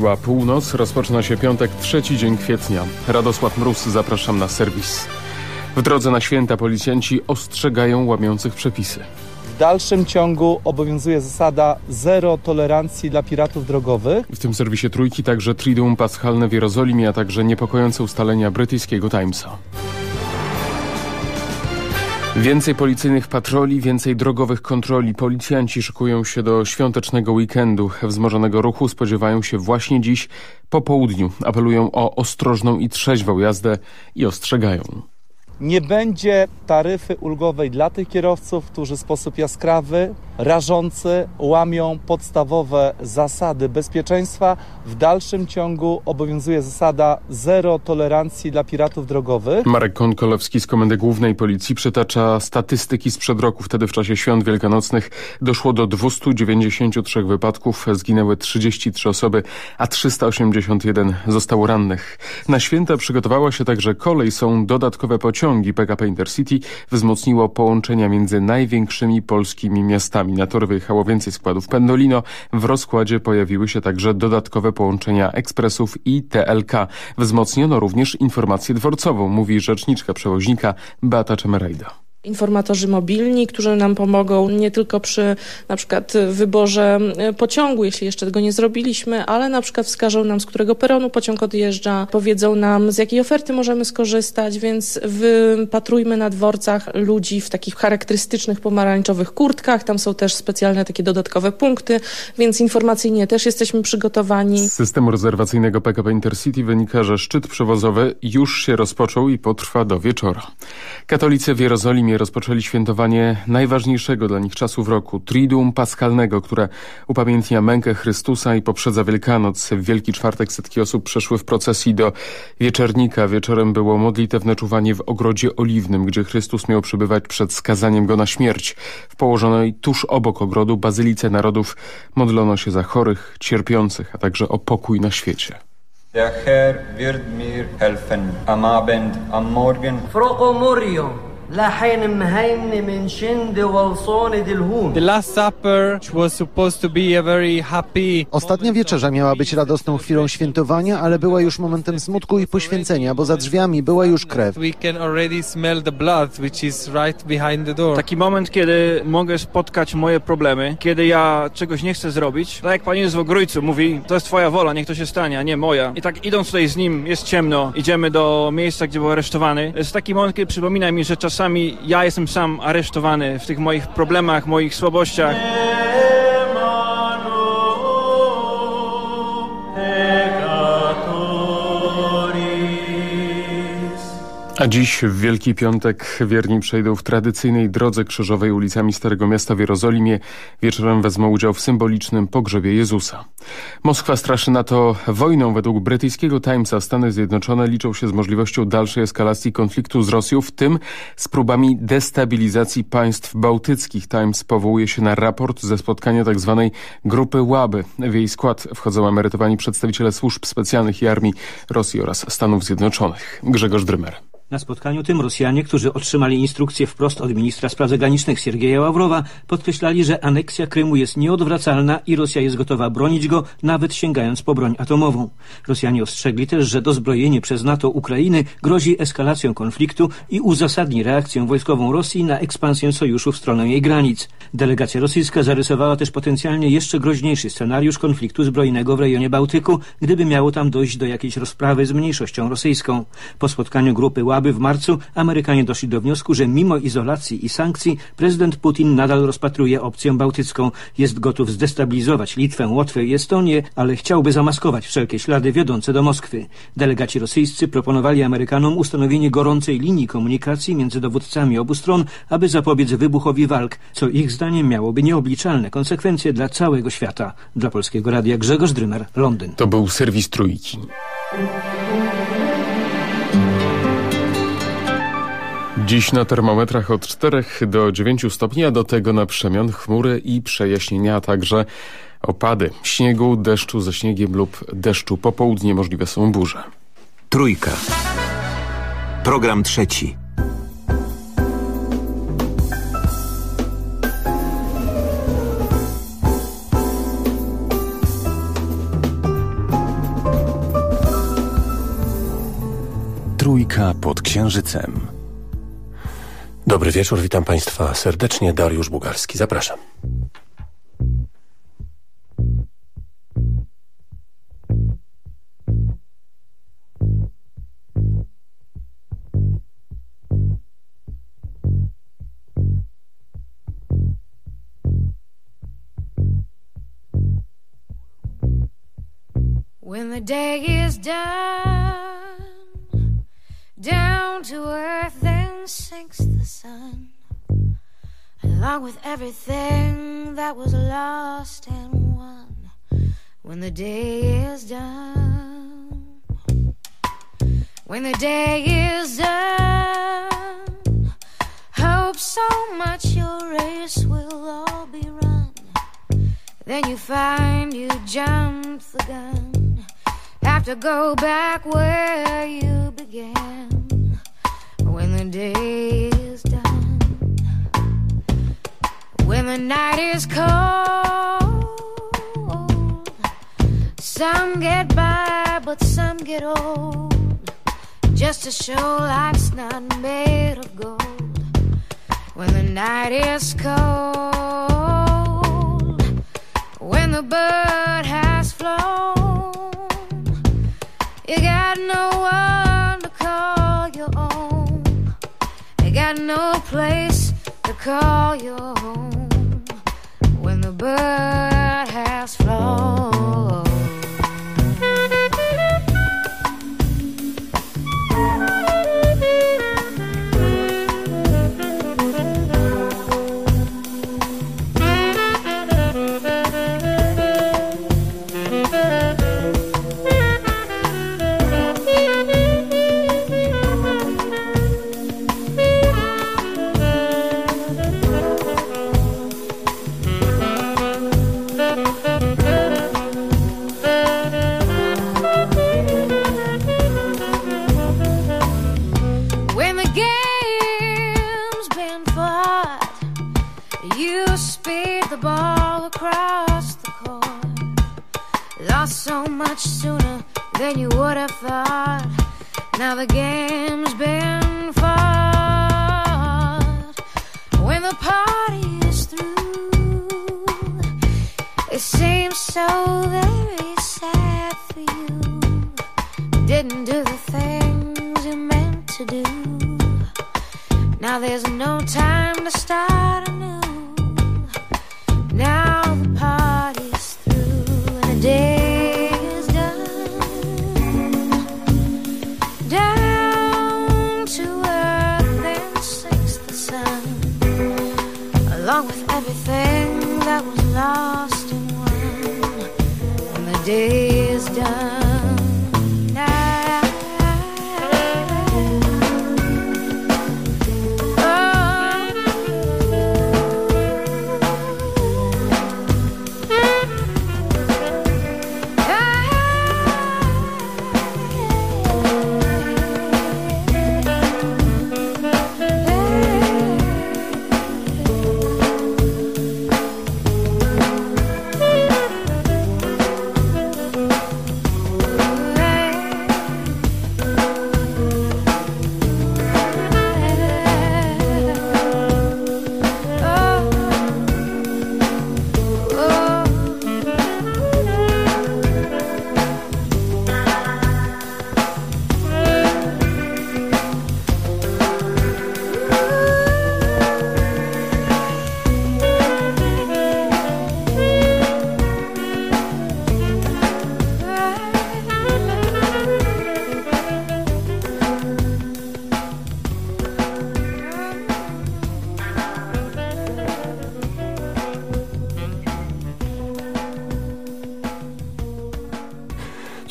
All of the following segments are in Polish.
Wybiła północ, rozpoczyna się piątek, trzeci dzień kwietnia. Radosław Mróz, zapraszam na serwis. W drodze na święta policjanci ostrzegają łamiących przepisy. W dalszym ciągu obowiązuje zasada zero tolerancji dla piratów drogowych. W tym serwisie Trójki także Triduum Paschalne w Jerozolimie, a także niepokojące ustalenia brytyjskiego Timesa. Więcej policyjnych patroli, więcej drogowych kontroli. Policjanci szykują się do świątecznego weekendu. Wzmożonego ruchu spodziewają się właśnie dziś po południu. Apelują o ostrożną i trzeźwą jazdę i ostrzegają. Nie będzie taryfy ulgowej dla tych kierowców, którzy w sposób jaskrawy, rażący łamią podstawowe zasady bezpieczeństwa. W dalszym ciągu obowiązuje zasada zero tolerancji dla piratów drogowych. Marek Konkolewski z Komendy Głównej Policji przytacza statystyki sprzed roku. Wtedy w czasie świąt wielkanocnych doszło do 293 wypadków, zginęły 33 osoby, a 381 zostało rannych. Na święta przygotowała się także kolej, są dodatkowe pociągi. PKP Intercity wzmocniło połączenia między największymi polskimi miastami. Na tor wyjechało więcej składów Pendolino. W rozkładzie pojawiły się także dodatkowe połączenia ekspresów i TLK. Wzmocniono również informację dworcową, mówi rzeczniczka przewoźnika Beata Czemerajda informatorzy mobilni, którzy nam pomogą nie tylko przy na przykład wyborze e, pociągu, jeśli jeszcze tego nie zrobiliśmy, ale na przykład wskażą nam, z którego peronu pociąg odjeżdża, powiedzą nam, z jakiej oferty możemy skorzystać, więc wypatrujmy na dworcach ludzi w takich charakterystycznych pomarańczowych kurtkach. Tam są też specjalne takie dodatkowe punkty, więc informacyjnie też jesteśmy przygotowani. Z systemu rezerwacyjnego PKP Intercity wynika, że szczyt przewozowy już się rozpoczął i potrwa do wieczora. Katolicy w Jerozolimie rozpoczęli świętowanie najważniejszego dla nich czasu w roku, Triduum Paschalnego, które upamiętnia mękę Chrystusa i poprzedza Wielkanoc. W Wielki Czwartek setki osób przeszły w procesji do Wieczernika. Wieczorem było modlitewne czuwanie w Ogrodzie Oliwnym, gdzie Chrystus miał przebywać przed skazaniem go na śmierć. W położonej tuż obok ogrodu Bazylice Narodów modlono się za chorych, cierpiących, a także o pokój na świecie. Der Herr wird mir helfen. Am Abend, am Morgen. Froko Morio. The Last Supper was supposed to be a very happy Ostatnia wieczerza miała być radosną chwilą świętowania, ale była już momentem smutku i poświęcenia, bo za drzwiami była już krew. We can already smell the blood which is right behind the door. Taki moment, kiedy mogę spotkać moje problemy, kiedy ja czegoś nie chcę zrobić. Tak jak Pan Jezus w Ogrójcu mówi, to jest Twoja wola, niech to się stanie, a nie moja. I tak idąc tutaj z Nim, jest ciemno, idziemy do miejsca, gdzie był aresztowany. To jest taki moment, kiedy przypomina mi, że czasami czasami ja jestem sam aresztowany w tych moich problemach, moich słabościach. A dziś w Wielki Piątek wierni przejdą w tradycyjnej drodze krzyżowej ulicami Starego Miasta w Jerozolimie. Wieczorem wezmą udział w symbolicznym pogrzebie Jezusa. Moskwa straszy na to wojną. Według brytyjskiego Timesa Stany Zjednoczone liczą się z możliwością dalszej eskalacji konfliktu z Rosją, w tym z próbami destabilizacji państw bałtyckich. Times powołuje się na raport ze spotkania tzw. Tak grupy Łaby. W jej skład wchodzą emerytowani przedstawiciele służb specjalnych i armii Rosji oraz Stanów Zjednoczonych. Grzegorz Drymer. Na spotkaniu tym Rosjanie, którzy otrzymali instrukcje wprost od ministra spraw zagranicznych Siergieja Ławrowa, podkreślali, że aneksja Krymu jest nieodwracalna i Rosja jest gotowa bronić go, nawet sięgając po broń atomową. Rosjanie ostrzegli też, że dozbrojenie przez NATO Ukrainy grozi eskalacją konfliktu i uzasadni reakcję wojskową Rosji na ekspansję sojuszu w stronę jej granic. Delegacja rosyjska zarysowała też potencjalnie jeszcze groźniejszy scenariusz konfliktu zbrojnego w rejonie Bałtyku, gdyby miało tam dojść do jakiejś rozprawy z mniejszością rosyjską. Po spotkaniu grupy Łab aby w marcu Amerykanie doszli do wniosku, że mimo izolacji i sankcji prezydent Putin nadal rozpatruje opcję bałtycką. Jest gotów zdestabilizować Litwę, Łotwę i Estonię, ale chciałby zamaskować wszelkie ślady wiodące do Moskwy. Delegaci rosyjscy proponowali Amerykanom ustanowienie gorącej linii komunikacji między dowódcami obu stron, aby zapobiec wybuchowi walk, co ich zdaniem miałoby nieobliczalne konsekwencje dla całego świata. Dla Polskiego Radia Grzegorz Drymer, Londyn. To był serwis Trójki. Dziś na termometrach od 4 do 9 stopni, a do tego na przemian chmury i przejaśnienia, a także opady śniegu, deszczu ze śniegiem lub deszczu. Popołudnie możliwe są burze. Trójka. Program trzeci. Trójka pod Księżycem. Dobry wieczór, witam Państwa serdecznie. Dariusz Bugarski, zapraszam. When the day is done, down to earth then sinks the sun, along with everything that was lost and won. When the day is done, when the day is done, hope so much your race will all be run. Then you find you jumped the gun. Have to go back where you began day is done, when the night is cold. Some get by, but some get old. Just to show life's not made of gold. When the night is cold, when the bird has flown. You got no one Got no place to call your home when the bird has flown. sooner than you would have thought. Now the game's been fought. When the party is through, it seems so very sad for you. Didn't do the things you meant to do. Now there's no time to start lost in one, and the day is done.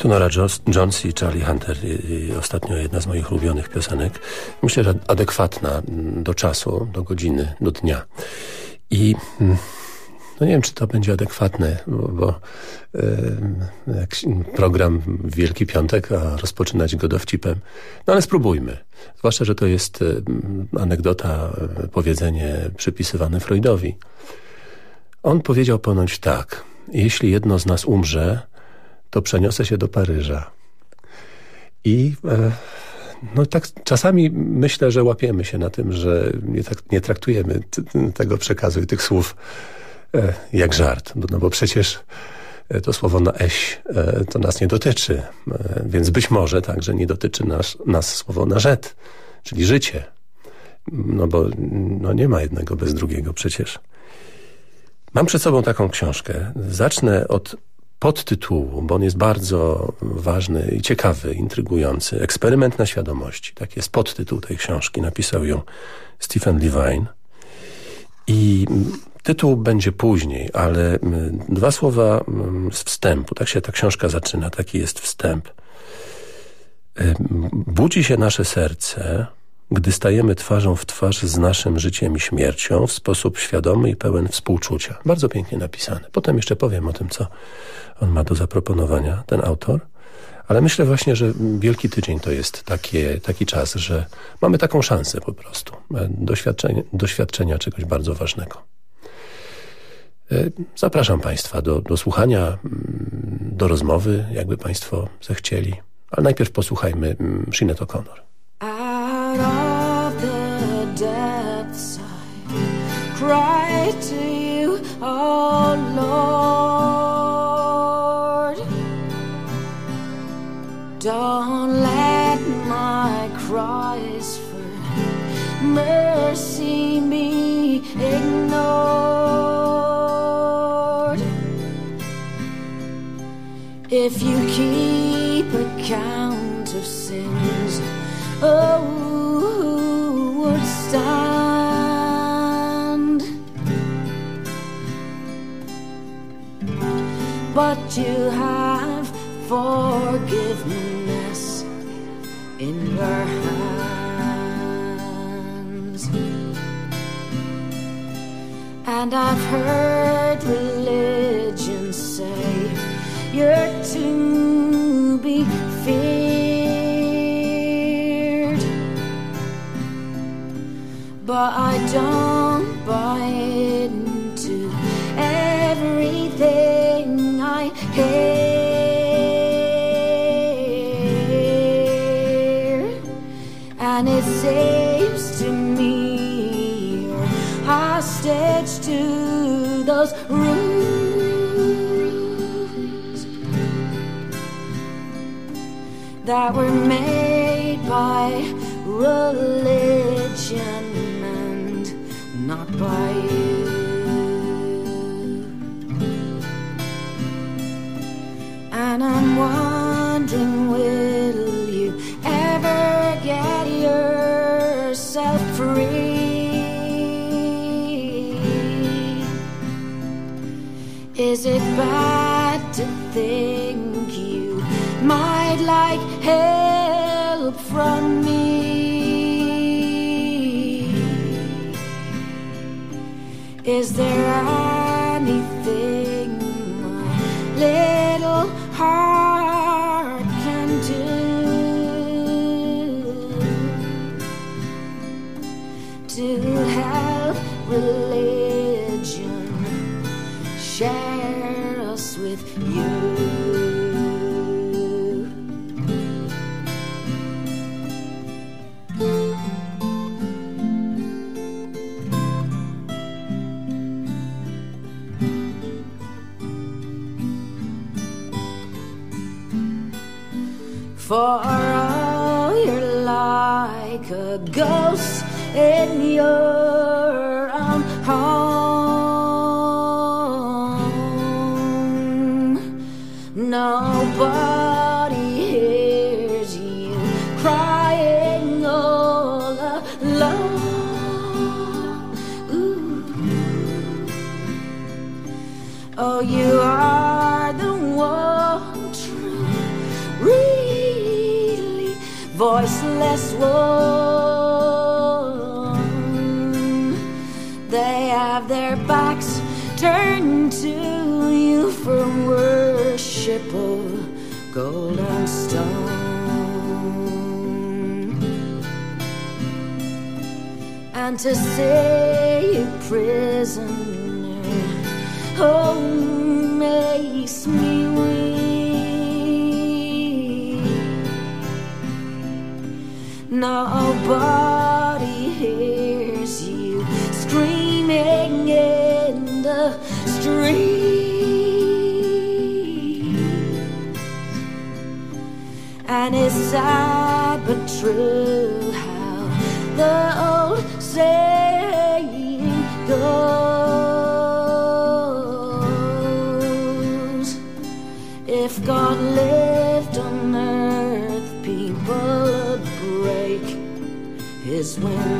Nora Jones i Charlie Hunter. Ostatnio jedna z moich ulubionych piosenek. Myślę, że adekwatna do czasu, do godziny, do dnia. I mm, no nie wiem, czy to będzie adekwatne, bo, bo program Wielki Piątek, a rozpoczynać go dowcipem. No ale spróbujmy. Zwłaszcza, że to jest anegdota, powiedzenie przypisywane Freudowi. On powiedział ponoć tak. Jeśli jedno z nas umrze, to przeniosę się do Paryża. I e, no tak czasami myślę, że łapiemy się na tym, że nie, tak, nie traktujemy tego przekazu i tych słów e, jak żart. No bo przecież e, to słowo na eś e, to nas nie dotyczy. E, więc być może także nie dotyczy nas, nas słowo na rzet, czyli życie. No bo no nie ma jednego bez drugiego przecież. Mam przed sobą taką książkę. Zacznę od podtytułu, bo on jest bardzo ważny i ciekawy, intrygujący. Eksperyment na świadomości. Tak jest podtytuł tej książki. Napisał ją Stephen Levine. I tytuł będzie później, ale dwa słowa z wstępu. Tak się ta książka zaczyna. Taki jest wstęp. Budzi się nasze serce gdy stajemy twarzą w twarz z naszym życiem i śmiercią w sposób świadomy i pełen współczucia. Bardzo pięknie napisane. Potem jeszcze powiem o tym, co on ma do zaproponowania, ten autor. Ale myślę właśnie, że Wielki Tydzień to jest takie, taki czas, że mamy taką szansę po prostu e, doświadczenia, doświadczenia czegoś bardzo ważnego. E, zapraszam Państwa do, do słuchania, mm, do rozmowy, jakby Państwo zechcieli. Ale najpierw posłuchajmy mm, Sinead O'Connor. Out of the depths I cry to you, oh Lord. Don't let my cries for mercy be ignored. If you keep account of sins, oh But you have forgiveness in your hands. And I've heard religion say you're to be feared. but I don't buy into everything that were made by religion and not by you. And I'm wondering, will you ever get yourself free? Is it bad to think like help from me? Is there to say you prisoner, oh, makes me weak. nobody hears you screaming in the street. And it's sad but true how the saying goes. If God lived on earth, people would break his windows.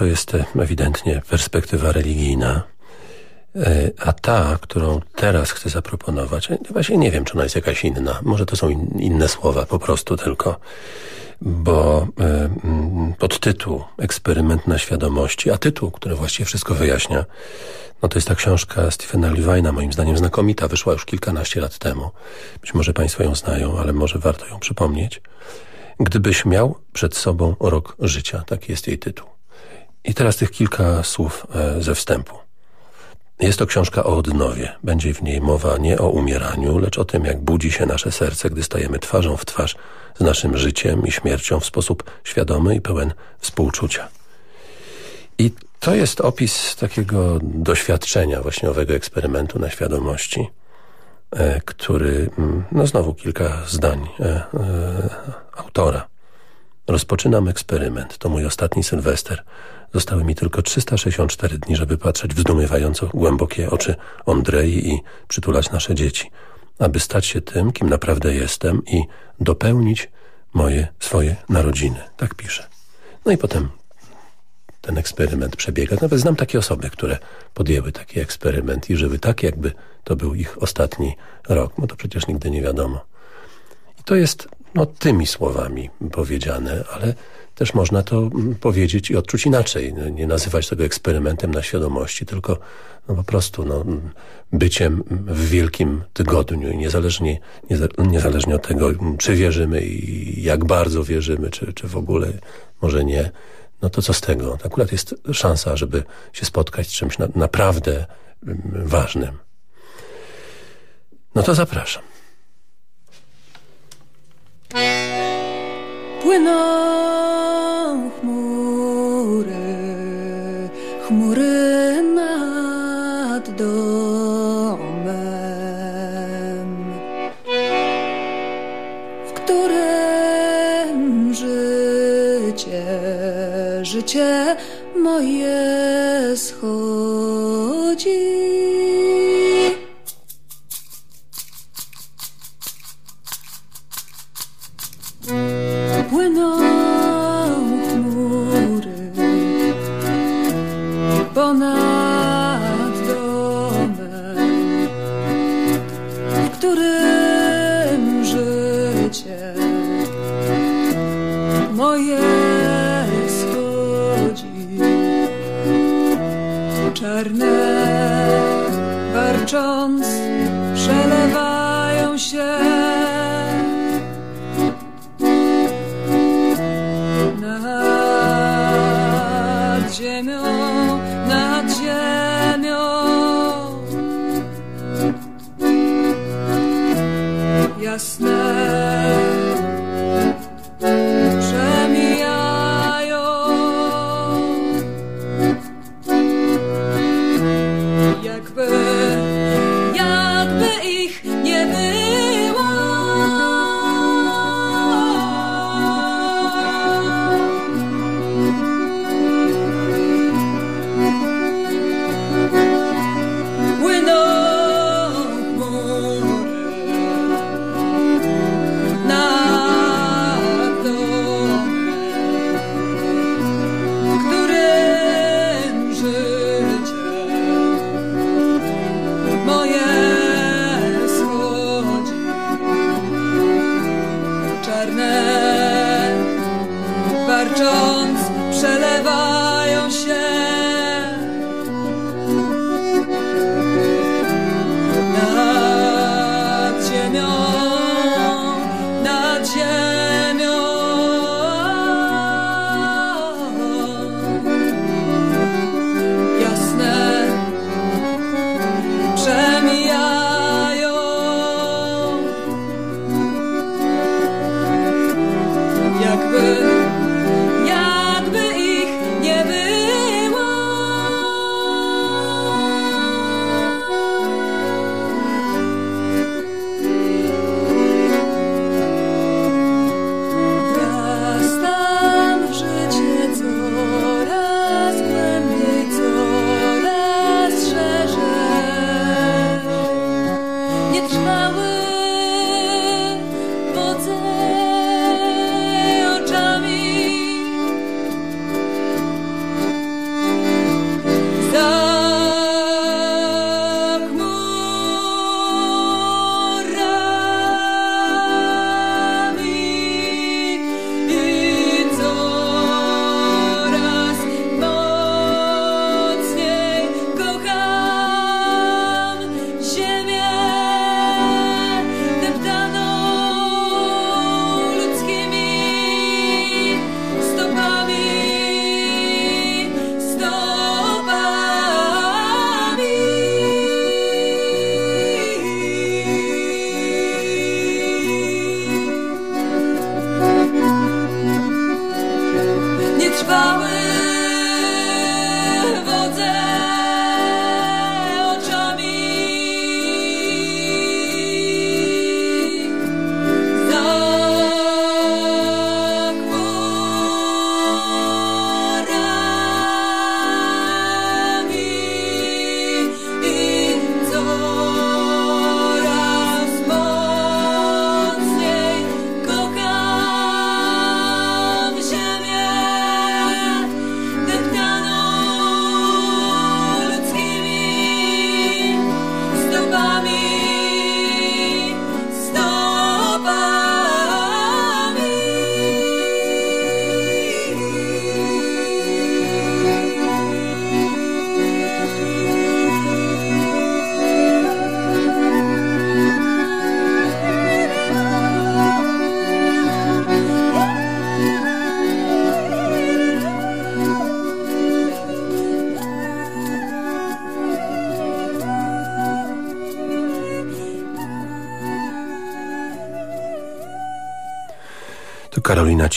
To jest e, ewidentnie perspektywa religijna. E, A ta, którą teraz chcę zaproponować, e, właśnie nie wiem, czy ona jest jakaś inna. Może to są in, inne słowa, po prostu tylko. Bo mm, podtytuł Eksperyment na świadomości, a tytuł, który właściwie wszystko wyjaśnia, no to jest ta książka Stephena Levina, moim zdaniem znakomita, wyszła już kilkanaście lat temu. Być może Państwo ją znają, ale może warto ją przypomnieć. Gdybyś miał przed sobą rok życia, taki jest jej tytuł. I teraz tych kilka słów e, ze wstępu. Jest to książka o odnowie. Będzie w niej mowa nie o umieraniu, lecz o tym, jak budzi się nasze serce, gdy stajemy twarzą w twarz z naszym życiem i śmiercią w sposób świadomy i pełen współczucia. I to jest opis takiego doświadczenia właśnie owego eksperymentu na świadomości, e, który, mm, no znowu kilka zdań e, autora. Rozpoczynam eksperyment. To mój ostatni sylwester. Zostały mi tylko 364 dni, żeby patrzeć w zdumiewająco głębokie oczy Andrei i przytulać nasze dzieci, aby stać się tym, kim naprawdę jestem i dopełnić moje, swoje narodziny. Tak pisze. No i potem ten eksperyment przebiega. Nawet znam takie osoby, które podjęły taki eksperyment i żyły tak, jakby to był ich ostatni rok. No to przecież nigdy nie wiadomo. I to jest no, tymi słowami powiedziane, ale też można to mm, powiedzieć i odczuć inaczej. No, Nie nazywać tego eksperymentem na świadomości, tylko no, po prostu no, mm, byciem w wielkim tygodniu niezależnie, nieza- niezależnie od tego, mm, czy wierzymy i jak bardzo wierzymy, czy, czy w ogóle może nie, no to co z tego? Akurat jest szansa, żeby się spotkać z czymś na, naprawdę ważnym. No to zapraszam. Płyną chmury, chmury nad domem, w którym życie, życie moje schodzi.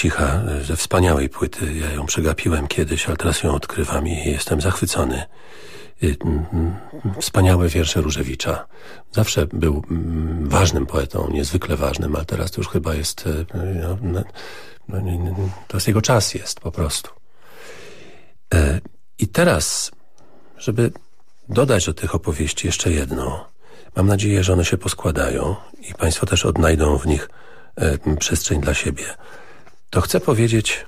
Cicha ze wspaniałej płyty. Ja ją przegapiłem kiedyś, ale teraz ją odkrywam i jestem zachwycony. Y, Wspaniałe wiersze Różewicza. Zawsze był ważnym poetą, niezwykle ważnym, ale teraz to już chyba jest, e, no, no, no, to jest jego czas jest po prostu. E, I teraz, żeby dodać do tych opowieści jeszcze jedno, mam nadzieję, że one się poskładają i Państwo też odnajdą w nich e, przestrzeń dla siebie. To chcę powiedzieć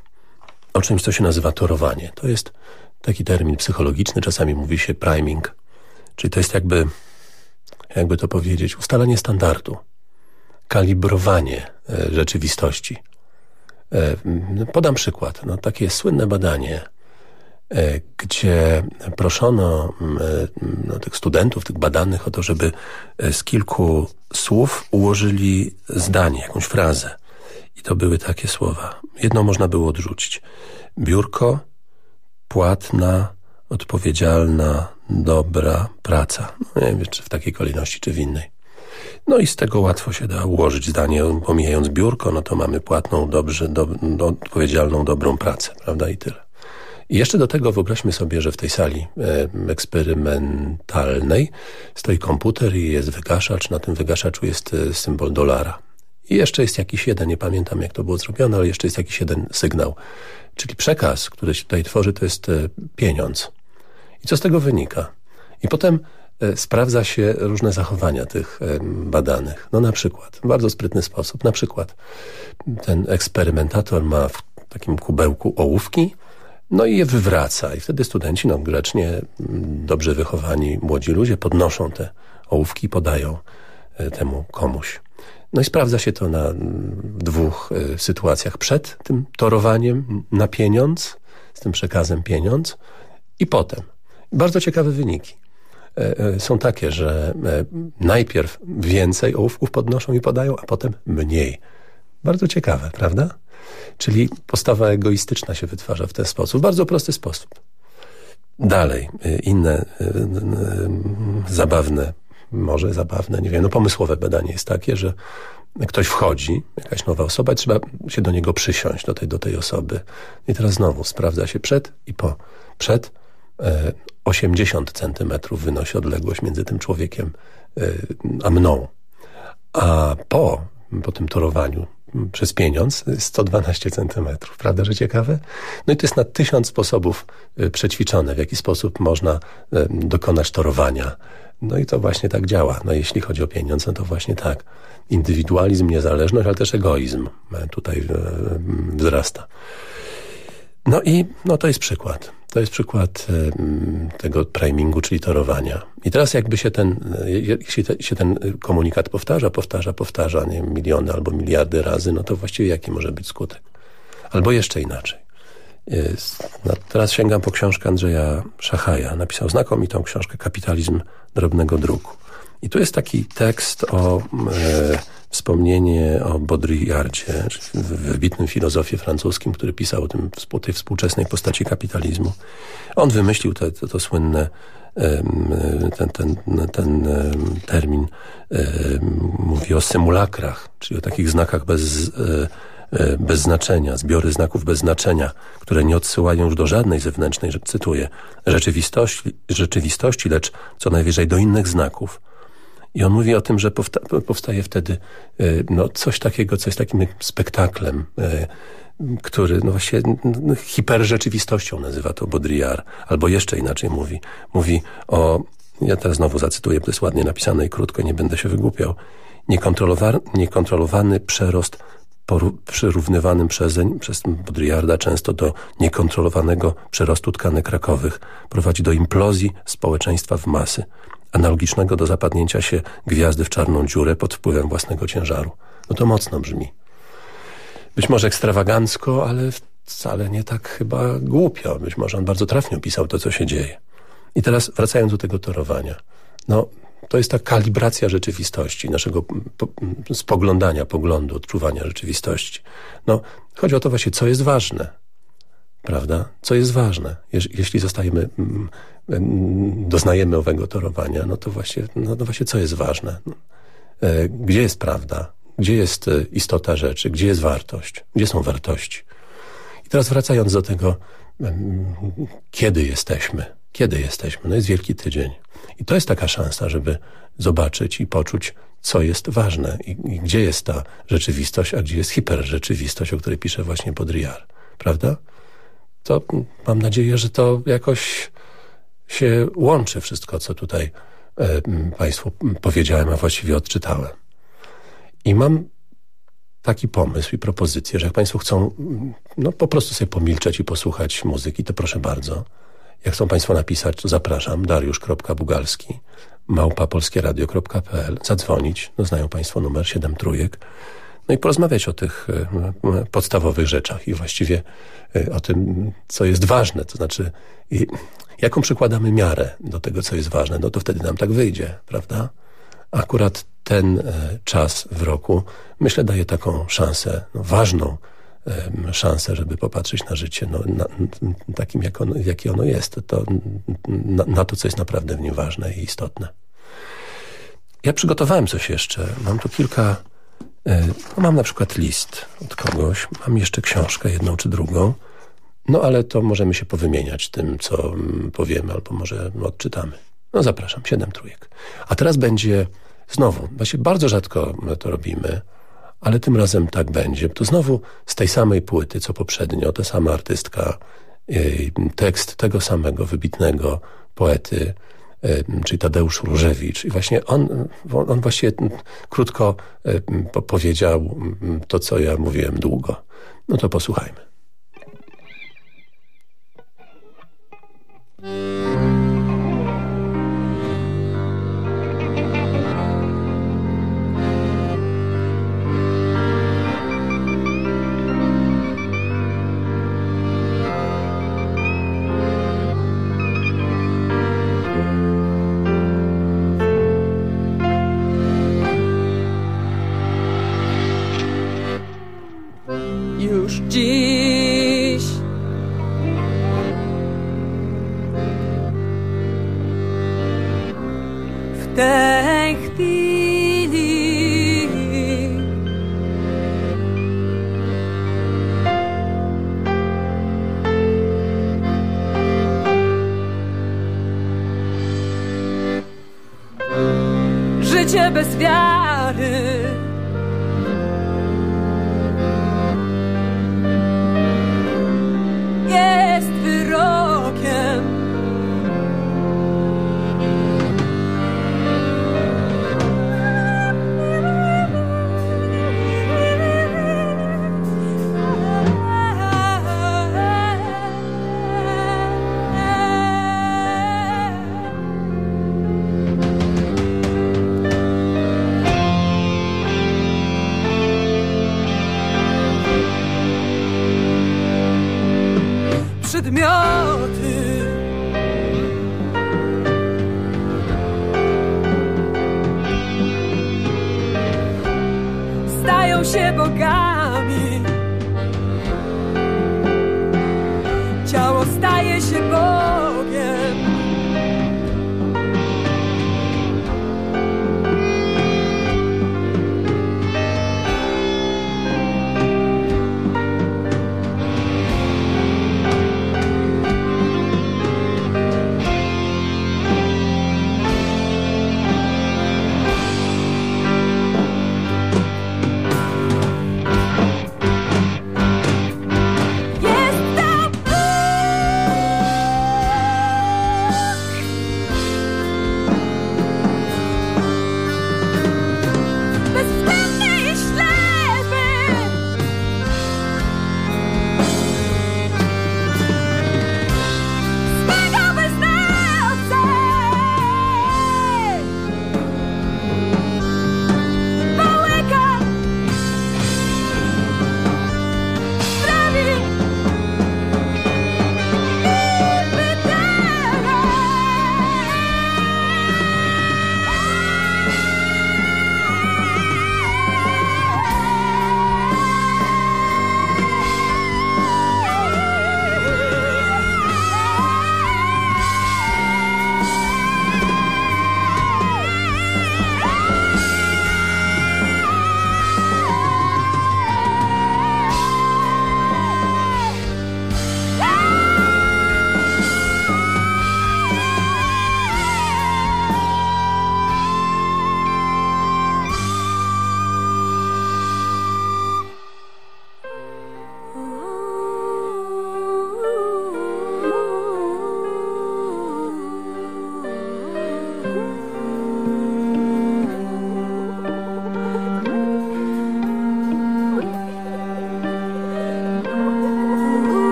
o czymś, co się nazywa torowanie. To jest taki termin psychologiczny, czasami mówi się priming, czyli to jest jakby, jakby to powiedzieć, ustalenie standardu, kalibrowanie e, rzeczywistości. E, Podam przykład. No, takie słynne badanie, e, gdzie proszono no, tych studentów, tych badanych o to, żeby z kilku słów ułożyli zdanie, jakąś frazę. To były takie słowa. Jedno można było odrzucić. Biurko, płatna, odpowiedzialna, dobra praca. No, nie wiem, czy w takiej kolejności, czy w innej. No i z tego łatwo się da ułożyć zdanie, pomijając biurko, no to mamy płatną, dobrze, do, do, odpowiedzialną, dobrą pracę, prawda, i tyle. I jeszcze do tego wyobraźmy sobie, że w tej sali e, eksperymentalnej stoi komputer i jest wygaszacz, na tym wygaszaczu jest e, symbol dolara. I jeszcze jest jakiś jeden, nie pamiętam jak to było zrobione, ale jeszcze jest jakiś jeden sygnał. Czyli przekaz, który się tutaj tworzy, to jest e, pieniądz. I co z tego wynika? I potem e, sprawdza się różne zachowania tych badanych. No na przykład, w bardzo sprytny sposób, na przykład ten eksperymentator ma w takim kubełku ołówki, no i je wywraca i wtedy studenci, no grzecznie, mm, dobrze wychowani młodzi ludzie podnoszą te ołówki i podają e, temu komuś. No i sprawdza się to na dwóch y, sytuacjach. Przed tym torowaniem na pieniądz, z tym przekazem pieniądz i potem. Bardzo ciekawe wyniki. E, e, są takie, że e, najpierw więcej ołówków podnoszą i podają, a potem mniej. Bardzo ciekawe, prawda? Czyli postawa egoistyczna się wytwarza w ten sposób. Bardzo prosty sposób. Dalej, inne zabawne, może zabawne, nie wiem, no pomysłowe badanie jest takie, że ktoś wchodzi, jakaś nowa osoba i trzeba się do niego przysiąść, do tej, do tej osoby. I teraz znowu sprawdza się przed i po. Przed 80 centymetrów wynosi odległość między tym człowiekiem a mną. A po, po tym torowaniu przez pieniądz 112 centymetrów. Prawda, że ciekawe? No i to jest na tysiąc sposobów przećwiczone, w jaki sposób można dokonać torowania. No i to właśnie tak działa. No jeśli chodzi o pieniądze, to właśnie tak. Indywidualizm, niezależność, ale też egoizm tutaj wzrasta. No i no to jest przykład. To jest przykład tego primingu, czyli torowania. I teraz jakby się ten, jeśli te, się ten komunikat powtarza, powtarza, powtarza, nie wiem, miliony albo miliardy razy, no to właściwie jaki może być skutek? Albo jeszcze inaczej. No, teraz sięgam po książkę Andrzeja Szachaja. Napisał znakomitą książkę Kapitalizm drobnego druku. I tu jest taki tekst o e, wspomnienie o Baudrillardzie, wybitnym filozofie francuskim, który pisał o tym, tej współczesnej postaci kapitalizmu. On wymyślił te, to, to słynne ten, ten, ten termin mówi o symulakrach, czyli o takich znakach bez, e, bez znaczenia, zbiory znaków bez znaczenia, które nie odsyłają już do żadnej zewnętrznej, cytuję, rzeczywistości, rzeczywistości, lecz co najwyżej do innych znaków, i on mówi o tym, że powsta powstaje wtedy no, coś takiego, co jest takim spektaklem, który no właśnie hiperrzeczywistością nazywa to Baudrillard, albo jeszcze inaczej mówi. Mówi o, ja teraz znowu zacytuję, to jest ładnie napisane i krótko, nie będę się wygłupiał, niekontrolowany, niekontrolowany przerost przyrównywanym przezeń, przez Baudrillarda często do niekontrolowanego przerostu tkanek krakowych prowadzi do implozji społeczeństwa w masy analogicznego do zapadnięcia się gwiazdy w czarną dziurę pod wpływem własnego ciężaru. No to mocno brzmi. Być może ekstrawagancko, ale wcale nie tak chyba głupio. Być może on bardzo trafnie opisał to, co się dzieje. I teraz wracając do tego torowania. No, to jest ta kalibracja rzeczywistości, naszego spoglądania, poglądu, odczuwania rzeczywistości. No, chodzi o to właśnie, co jest ważne. Prawda? Co jest ważne? Jeśli zostajemy doznajemy owego torowania, no to właśnie, no, no właśnie co jest ważne? E, gdzie jest prawda? Gdzie jest e, istota rzeczy? Gdzie jest wartość? Gdzie są wartości? I teraz wracając do tego, kiedy jesteśmy? Kiedy jesteśmy? No jest Wielki Tydzień. I to jest taka szansa, żeby zobaczyć i poczuć, co jest ważne i, i gdzie jest ta rzeczywistość, a gdzie jest hiperrzeczywistość, o której pisze właśnie Baudrillard. Prawda? To mam nadzieję, że to jakoś się łączy wszystko, co tutaj e, Państwu powiedziałem, a właściwie odczytałem. I mam taki pomysł i propozycję, że jak Państwo chcą no, po prostu sobie pomilczeć i posłuchać muzyki, to proszę bardzo. Jak chcą Państwo napisać, to zapraszam, dariusz.bugalski, małpapolskieradio.pl, zadzwonić, no znają Państwo numer 7 trójek, no i porozmawiać o tych e, podstawowych rzeczach i właściwie e, o tym, co jest ważne, to znaczy jaką przykładamy miarę do tego, co jest ważne, no to wtedy nam tak wyjdzie, prawda? Akurat ten e, czas w roku, myślę, daje taką szansę, no, ważną szansę, żeby popatrzeć na życie no, na, takim, jak ono, jakie ono jest, to, na, na to, co jest naprawdę w nim ważne i istotne. Ja przygotowałem coś jeszcze. Mam tu kilka... No mam na przykład list od kogoś, mam jeszcze książkę, jedną czy drugą. No ale to możemy się powymieniać tym, co powiemy, albo może odczytamy. No zapraszam, siedem trójek. A teraz będzie znowu, właśnie bardzo rzadko to robimy, ale tym razem tak będzie. To znowu z tej samej płyty, co poprzednio, ta sama artystka, tekst tego samego wybitnego poety, czyli Tadeusz Różewicz. I właśnie on, on właśnie krótko powiedział to, co ja mówiłem długo. No to posłuchajmy.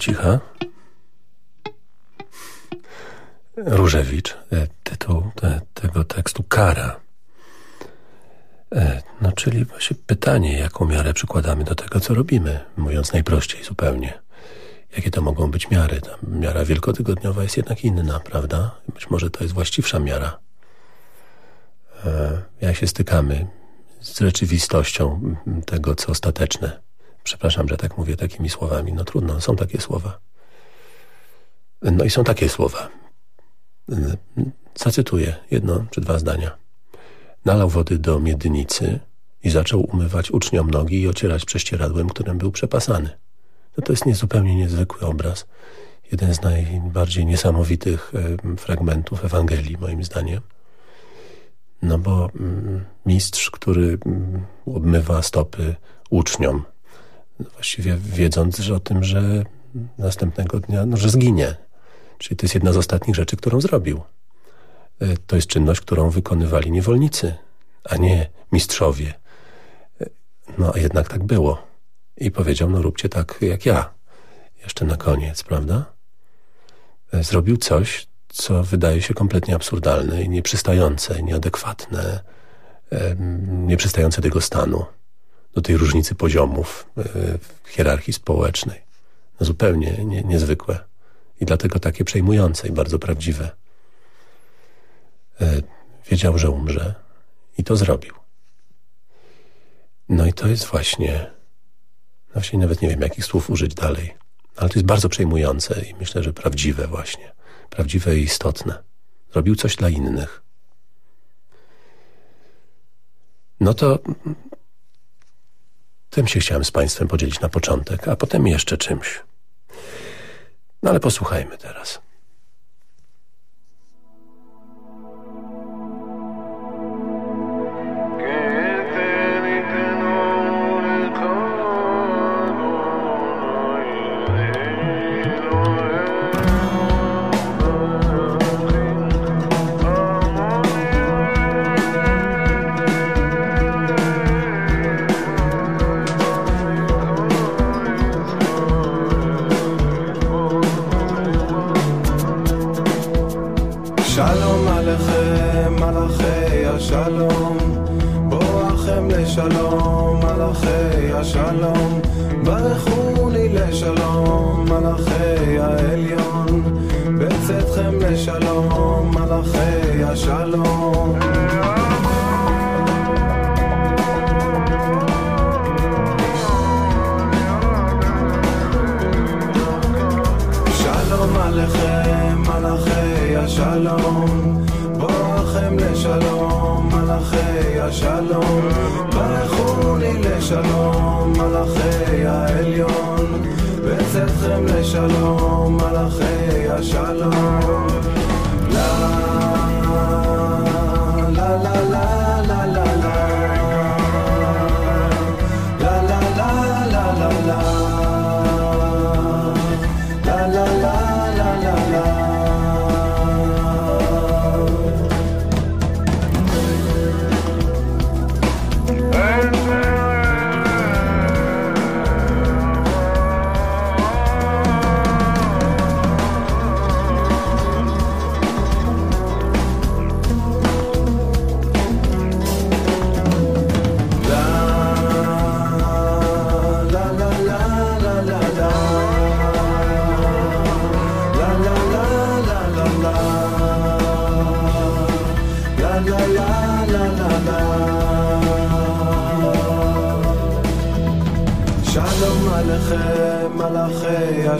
Cicha. Różewicz, e, tytuł te, tego tekstu Kara. E, no, czyli właśnie pytanie, jaką miarę przykładamy do tego, co robimy, mówiąc najprościej zupełnie. Jakie to mogą być miary? Ta miara wielkotygodniowa jest jednak inna, prawda? Być może to jest właściwsza miara. E, jak się stykamy z rzeczywistością tego, co ostateczne. Przepraszam, że tak mówię takimi słowami. No trudno, są takie słowa. No i są takie słowa. Zacytuję jedno czy dwa zdania. Nalał wody do miednicy i zaczął umywać uczniom nogi i ocierać prześcieradłem, którym był przepasany. No to jest niezupełnie niezwykły obraz. Jeden z najbardziej niesamowitych fragmentów Ewangelii, moim zdaniem. No bo mm, mistrz, który mm, obmywa stopy uczniom, właściwie wiedząc że o tym, że następnego dnia, no, że zginie. Czyli to jest jedna z ostatnich rzeczy, którą zrobił. E, to jest czynność, którą wykonywali niewolnicy, a nie mistrzowie. E, no a jednak tak było. I powiedział, no róbcie tak jak ja. Jeszcze na koniec, prawda? E, zrobił coś, co wydaje się kompletnie absurdalne i nieprzystające, nieadekwatne, nieprzystające do tego stanu, do tej różnicy poziomów w hierarchii społecznej. No zupełnie nie, niezwykłe i dlatego takie przejmujące i bardzo prawdziwe. Wiedział, że umrze i to zrobił. No i to jest właśnie, no właśnie nawet nie wiem, jakich słów użyć dalej, ale to jest bardzo przejmujące i myślę, że prawdziwe właśnie prawdziwe i istotne. Robił coś dla innych. No to tym się chciałem z Państwem podzielić na początek, a potem jeszcze czymś. No ale posłuchajmy teraz.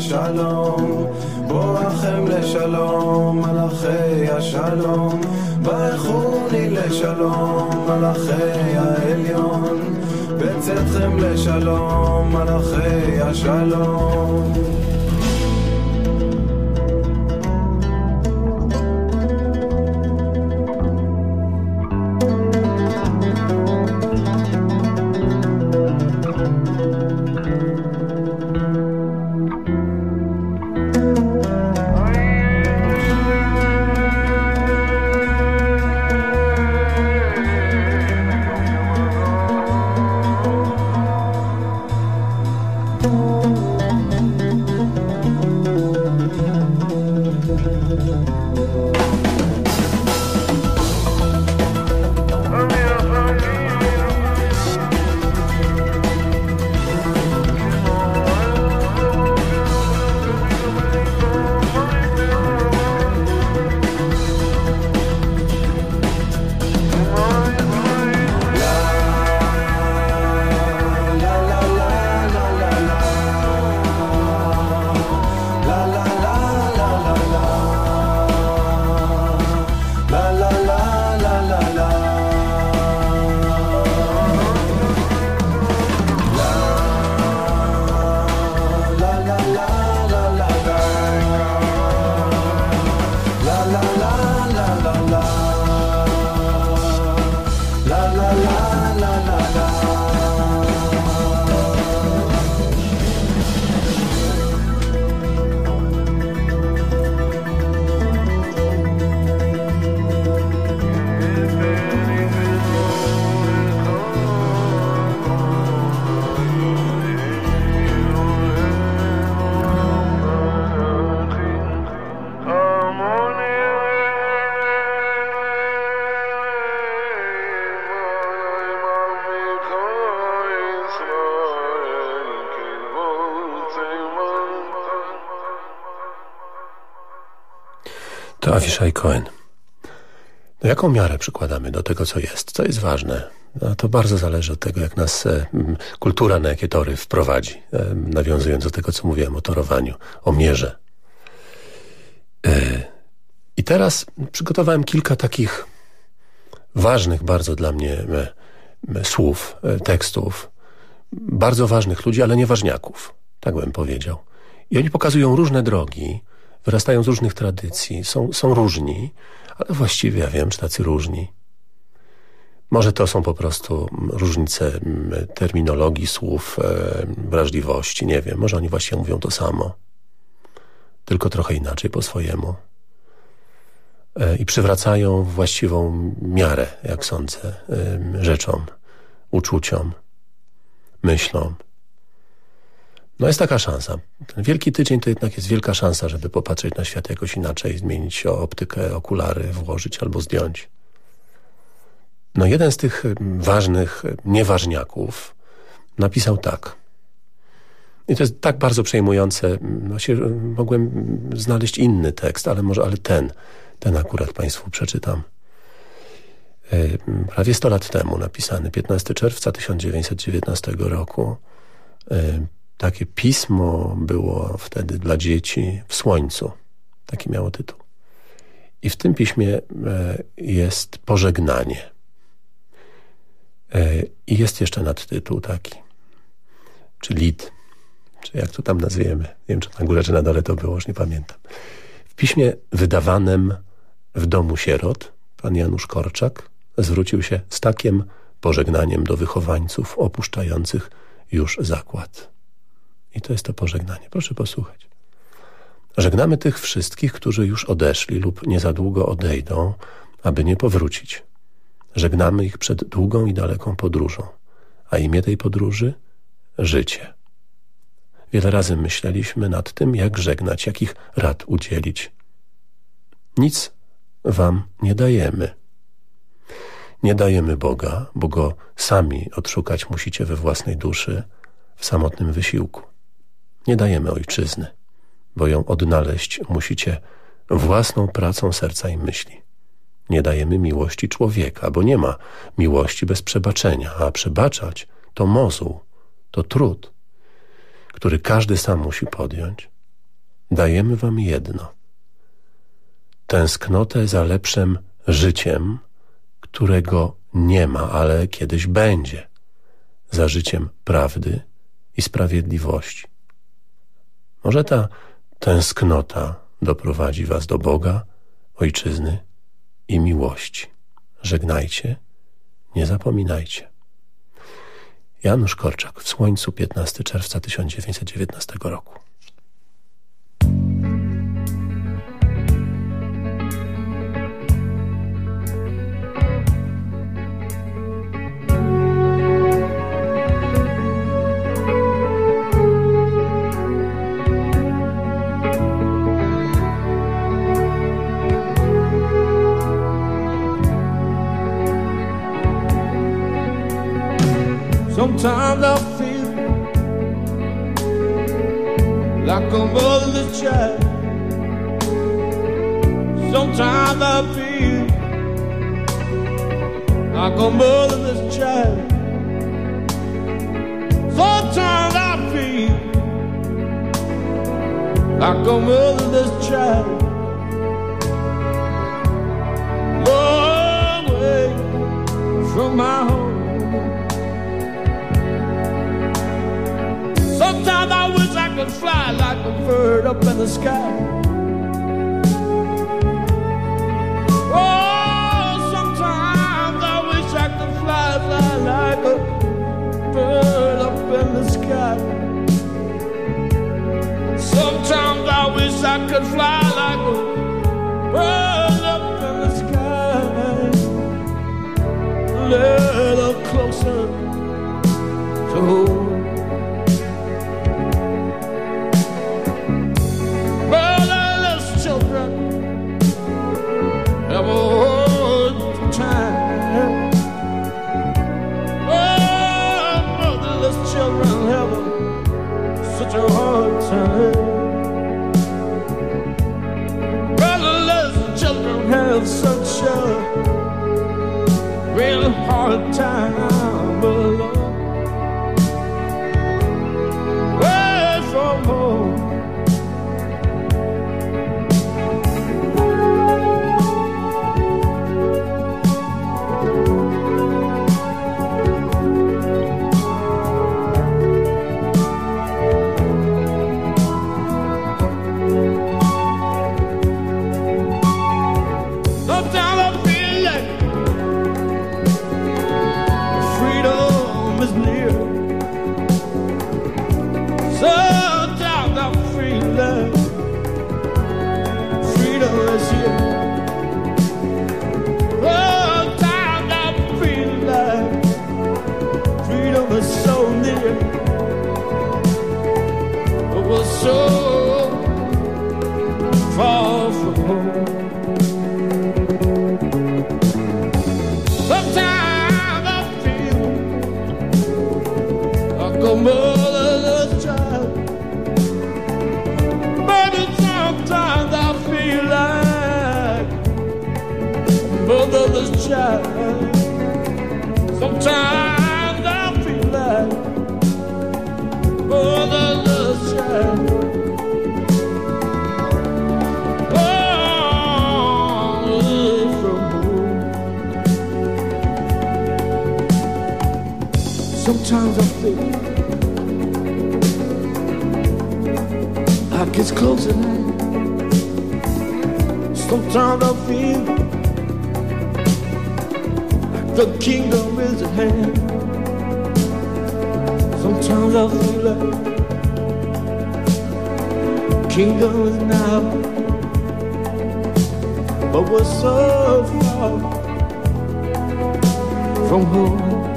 השלום, בואכם לשלום, מלאכי השלום, ברכוני לשלום, מלאכי העליון, בצאתכם לשלום, מלאכי השלום. Avishai Cohen. No jaką miarę przykładamy do tego, co jest? Co jest ważne? No to bardzo zależy od tego, jak nas e, kultura na jakie tory wprowadzi. E, nawiązując do tego, co mówiłem o torowaniu, o mierze. E, I teraz przygotowałem kilka takich ważnych bardzo dla mnie słów, tekstów. Bardzo ważnych ludzi, ale nie ważniaków. Tak bym powiedział. I oni pokazują różne drogi, wyrastają z różnych tradycji, są, są różni, ale właściwie ja wiem, czy tacy różni. Może to są po prostu różnice terminologii, słów, e, wrażliwości, nie wiem. Może oni właściwie mówią to samo, tylko trochę inaczej po swojemu. E, I przywracają właściwą miarę, jak sądzę, rzeczom, uczuciom, myślom. No jest taka szansa. Ten Wielki Tydzień to jednak jest wielka szansa, żeby popatrzeć na świat jakoś inaczej, zmienić optykę, okulary, włożyć albo zdjąć. No jeden z tych ważnych nieważniaków napisał tak. I to jest tak bardzo przejmujące. No się, mogłem znaleźć inny tekst, ale może ale ten, ten akurat Państwu przeczytam. E, prawie 100 lat temu napisany, 15 czerwca 1919 roku. Takie pismo było wtedy dla dzieci w słońcu. Taki miało tytuł. I w tym piśmie e, jest pożegnanie. E, I jest jeszcze nadtytuł taki, czy lid, czy jak to tam nazwiemy. Nie wiem, czy na górze, czy na dole to było, już nie pamiętam. W piśmie wydawanym w domu sierot pan Janusz Korczak zwrócił się z takim pożegnaniem do wychowańców opuszczających już zakład. I to jest to pożegnanie. Proszę posłuchać. Żegnamy tych wszystkich, którzy już odeszli lub nie za długo odejdą, aby nie powrócić. Żegnamy ich przed długą i daleką podróżą. A imię tej podróży? Życie. Wiele razy myśleliśmy nad tym, jak żegnać, jakich rad udzielić. Nic wam nie dajemy. Nie dajemy Boga, bo Go sami odszukać musicie we własnej duszy w samotnym wysiłku. Nie dajemy Ojczyzny, bo ją odnaleźć musicie własną pracą serca i myśli. Nie dajemy miłości człowieka, bo nie ma miłości bez przebaczenia, a przebaczać to mozuł, to trud, który każdy sam musi podjąć. Dajemy wam jedno. Tęsknotę za lepszym życiem, którego nie ma, ale kiedyś będzie. Za życiem prawdy i sprawiedliwości. Może ta tęsknota doprowadzi was do Boga, Ojczyzny i miłości. Żegnajcie, nie zapominajcie. Janusz Korczak w Słońcu 15 czerwca 1919 roku. A motherless child. Sometimes I feel like a motherless child. Long way from my home. Sometimes I wish I could fly like a bird up in the sky. Bird up in the sky. Sometimes I wish I could fly like a bird up in the sky. A little closer to time. Children have such a real hard time. Sometimes I feel like it's close at hand. Sometimes I feel like the kingdom is at hand. Sometimes I feel like kingdom is now, but we're so far from home.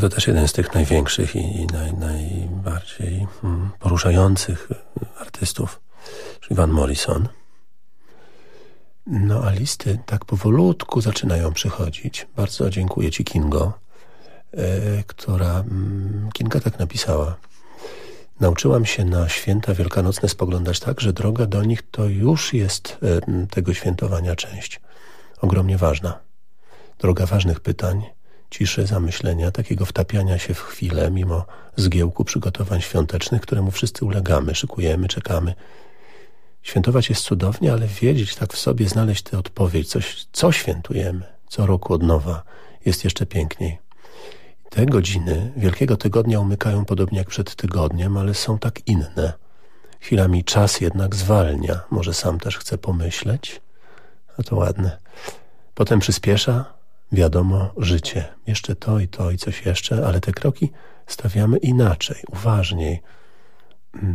To też jeden z tych największych i, i naj, najbardziej mm, poruszających y, artystów, czyli Van Morrison. No a listy tak powolutku zaczynają przychodzić. Bardzo dziękuję Ci, Kingo, y, która... Mm, Kinga tak napisała. Nauczyłam się na święta wielkanocne spoglądać tak, że droga do nich to już jest y, tego świętowania część. Ogromnie ważna. Droga ważnych pytań, ciszy, zamyślenia, takiego wtapiania się w chwilę, mimo zgiełku przygotowań świątecznych, któremu wszyscy ulegamy, szykujemy, czekamy. Świętować jest cudownie, ale wiedzieć tak w sobie, znaleźć tę odpowiedź, coś, co świętujemy, co roku od nowa, jest jeszcze piękniej. Te godziny Wielkiego Tygodnia umykają podobnie jak przed tygodniem, ale są tak inne. Chwilami czas jednak zwalnia, może sam też chce pomyśleć, a to ładne. Potem przyspiesza, Wiadomo, życie. Jeszcze to i to i coś jeszcze, ale te kroki stawiamy inaczej, uważniej.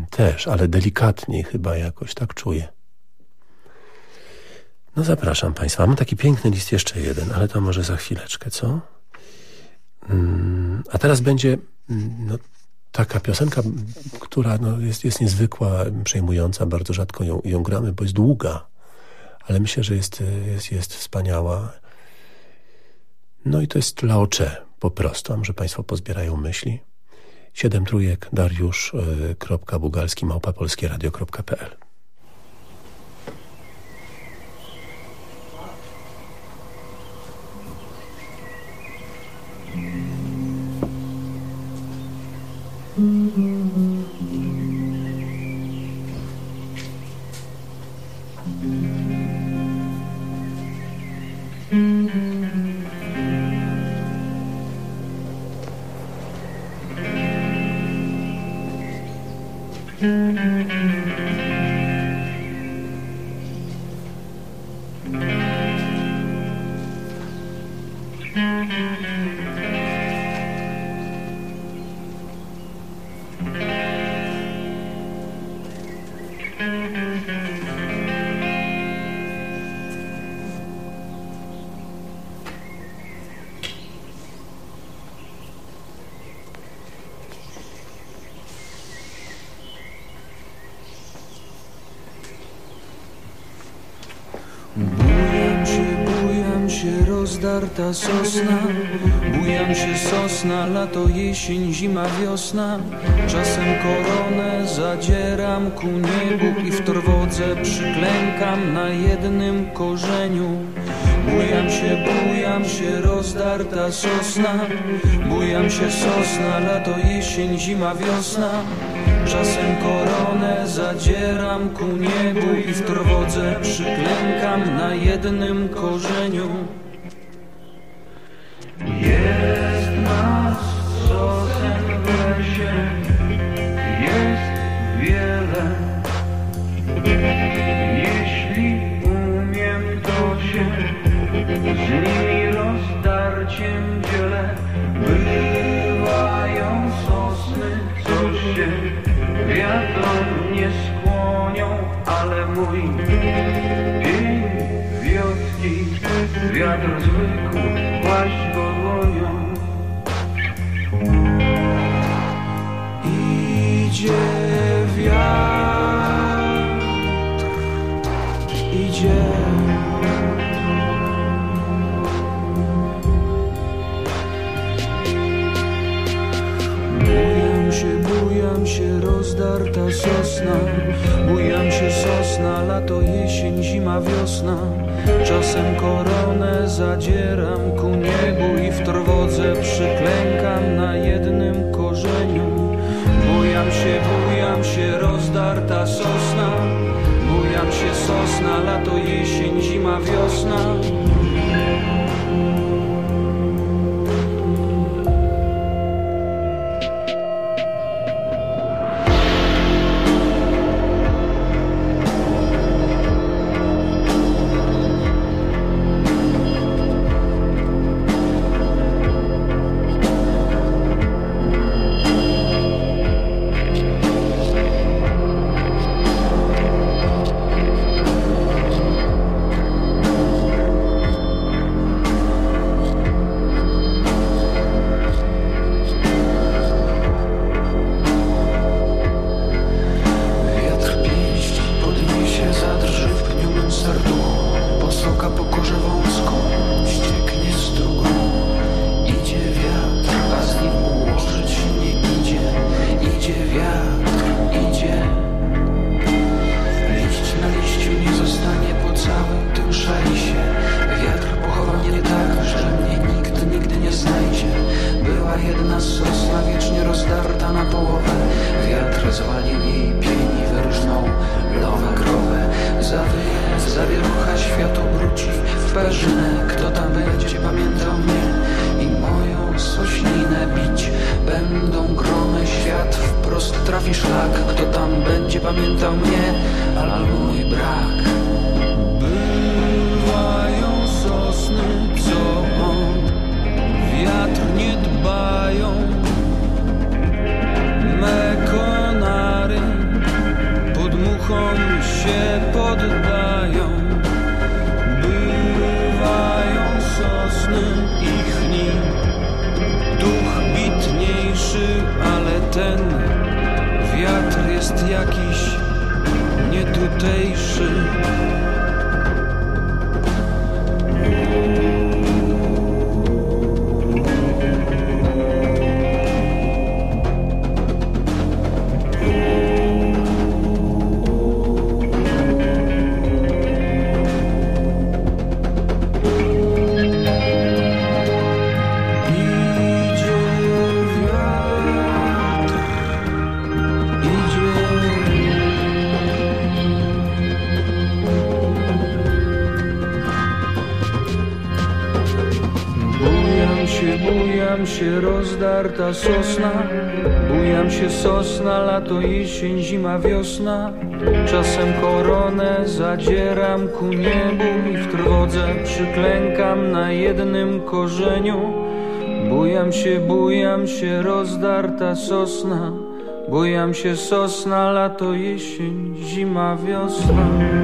Też, ale delikatniej chyba jakoś, tak czuję. No zapraszam Państwa. Mam taki piękny list jeszcze jeden, ale to może za chwileczkę, co? A teraz będzie no, taka piosenka, która no, jest, jest niezwykła, przejmująca, bardzo rzadko ją, ją gramy, bo jest długa, ale myślę, że jest, jest, jest wspaniała. No i to jest Laocze po prostu, może Państwo pozbierają myśli. Siedem trójek, Dariusz, y, rozdarta sosna Bujam się sosna, lato, jesień, zima, wiosna. Czasem koronę zadzieram ku niebu I w trwodze przyklękam na jednym korzeniu. Bujam się, bujam się, rozdarta sosna. Bujam się sosna, lato, jesień, zima, wiosna. Czasem koronę zadzieram ku niebu i w trwodze przyklękam na jednym korzeniu. Jest nas sosem w lesie, jest wiele. Jeśli umiem, to się z nimi rozdarciem dzielę. Bywają sosny, co się wiatrom nie skłonią, ale mój wiatr zwykły płaść go dłonią. Idzie wiatr, bujam się, rozdarta sosna. Bujam się sosna, lato, jesień, zima, wiosna. Czasem koronę zadzieram ku niebu I w trwodze przyklękam na jednym korzeniu. Bujam się, bujam się, rozdarta sosna. Bujam się sosna, lato, jesień, zima, wiosna rozdarta sosna. Bujam się sosna, lato, jesień, zima, wiosna. Czasem koronę zadzieram ku niebu I w trwodze przyklękam na jednym korzeniu. Bujam się, bujam się, rozdarta sosna. Bujam się sosna, lato, jesień, zima, wiosna